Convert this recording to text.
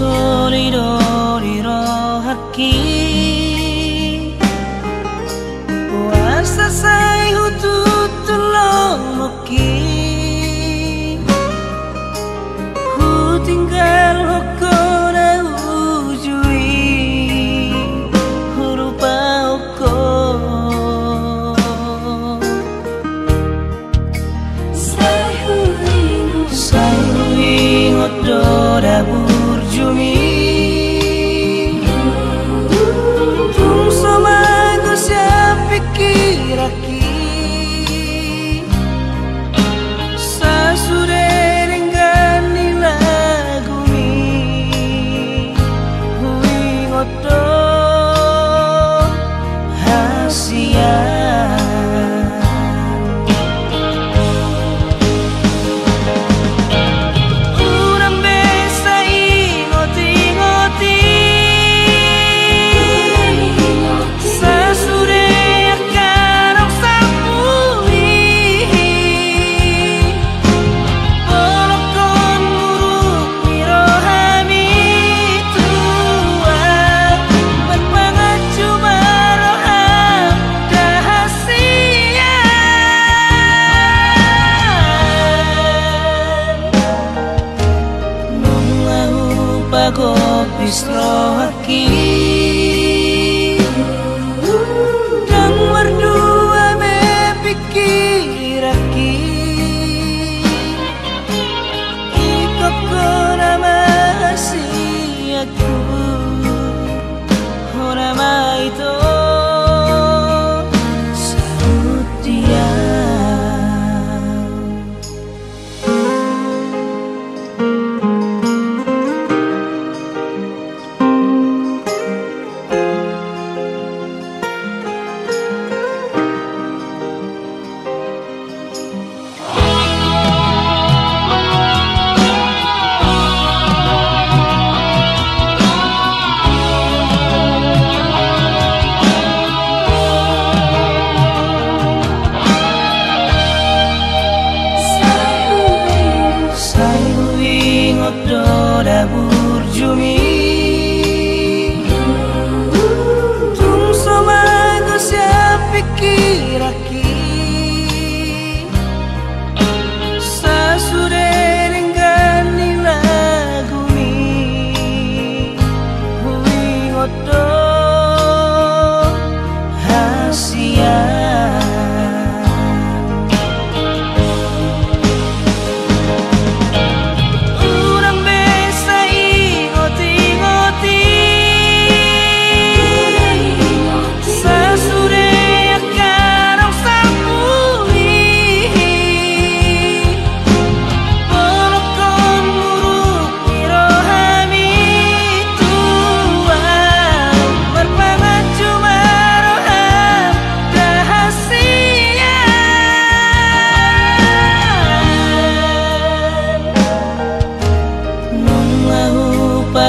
소리로 이러 하기 agora estou aqui.